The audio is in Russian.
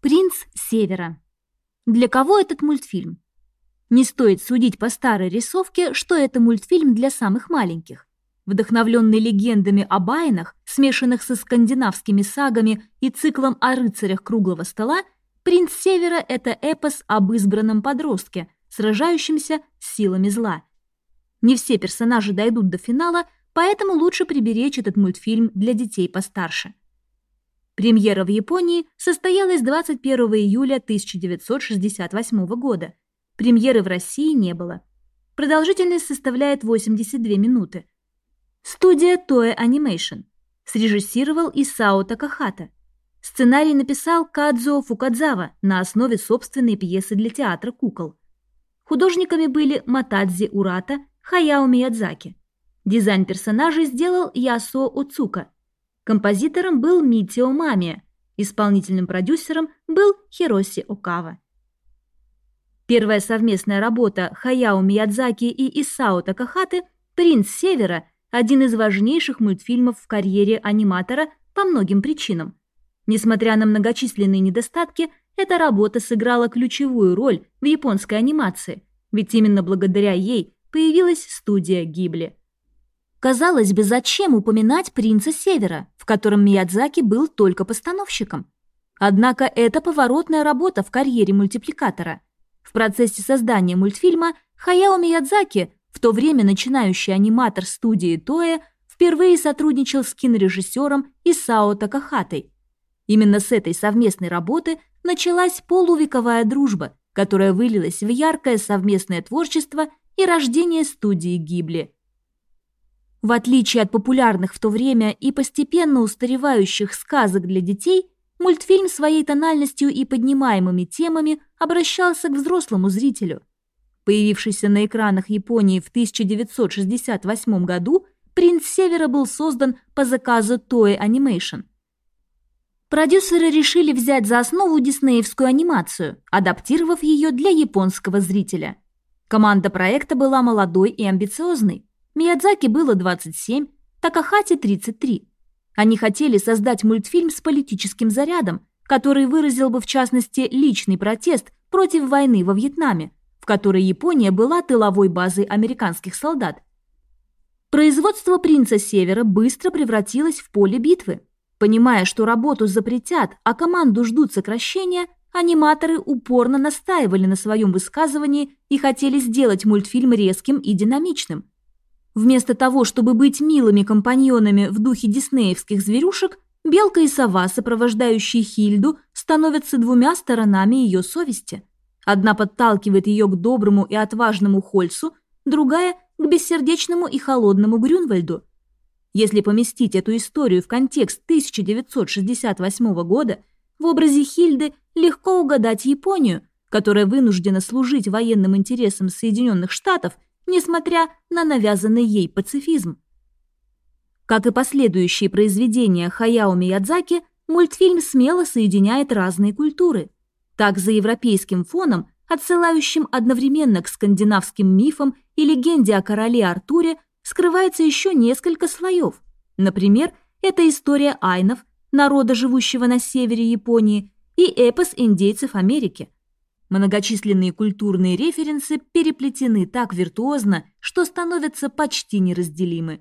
Принц Севера. Для кого этот мультфильм? Не стоит судить по старой рисовке, что это мультфильм для самых маленьких. Вдохновленный легендами о байнах, смешанных со скандинавскими сагами и циклом о рыцарях круглого стола, «Принц Севера» — это эпос об избранном подростке, сражающемся с силами зла. Не все персонажи дойдут до финала, поэтому лучше приберечь этот мультфильм для детей постарше. Премьера в Японии состоялась 21 июля 1968 года. Премьеры в России не было. Продолжительность составляет 82 минуты. Студия Toei Animation. Срежиссировал Исао Такахата. Сценарий написал Кадзо Фукадзава на основе собственной пьесы для театра кукол. Художниками были Матадзи Урата, Хаяо Миядзаки. Дизайн персонажей сделал Ясо Оцука – Композитором был Митио Мамия, исполнительным продюсером был Хироси Окава. Первая совместная работа Хаяо Миядзаки и Исао Такахаты «Принц Севера» – один из важнейших мультфильмов в карьере аниматора по многим причинам. Несмотря на многочисленные недостатки, эта работа сыграла ключевую роль в японской анимации, ведь именно благодаря ей появилась студия Гибли. Казалось бы, зачем упоминать «Принца Севера», в котором Миядзаки был только постановщиком? Однако это поворотная работа в карьере мультипликатора. В процессе создания мультфильма Хаяо Миядзаки, в то время начинающий аниматор студии Тоэ, впервые сотрудничал с кинорежиссером Исао Такахатой. Именно с этой совместной работы началась полувековая дружба, которая вылилась в яркое совместное творчество и рождение студии Гибли – в отличие от популярных в то время и постепенно устаревающих сказок для детей, мультфильм своей тональностью и поднимаемыми темами обращался к взрослому зрителю. Появившийся на экранах Японии в 1968 году, «Принц Севера» был создан по заказу Toei Animation. Продюсеры решили взять за основу диснеевскую анимацию, адаптировав ее для японского зрителя. Команда проекта была молодой и амбициозной. Миядзаки было 27, Такахати 33. Они хотели создать мультфильм с политическим зарядом, который выразил бы в частности личный протест против войны во Вьетнаме, в которой Япония была тыловой базой американских солдат. Производство «Принца Севера» быстро превратилось в поле битвы. Понимая, что работу запретят, а команду ждут сокращения, аниматоры упорно настаивали на своем высказывании и хотели сделать мультфильм резким и динамичным – Вместо того, чтобы быть милыми компаньонами в духе диснеевских зверюшек, Белка и сова, сопровождающие Хильду, становятся двумя сторонами ее совести. Одна подталкивает ее к доброму и отважному Хольсу, другая – к бессердечному и холодному Грюнвальду. Если поместить эту историю в контекст 1968 года, в образе Хильды легко угадать Японию, которая вынуждена служить военным интересам Соединенных Штатов – несмотря на навязанный ей пацифизм. Как и последующие произведения Хаяо Миядзаки, мультфильм смело соединяет разные культуры. Так, за европейским фоном, отсылающим одновременно к скандинавским мифам и легенде о короле Артуре, скрывается еще несколько слоев. Например, это история айнов, народа, живущего на севере Японии, и эпос индейцев Америки – Многочисленные культурные референсы переплетены так виртуозно, что становятся почти неразделимы.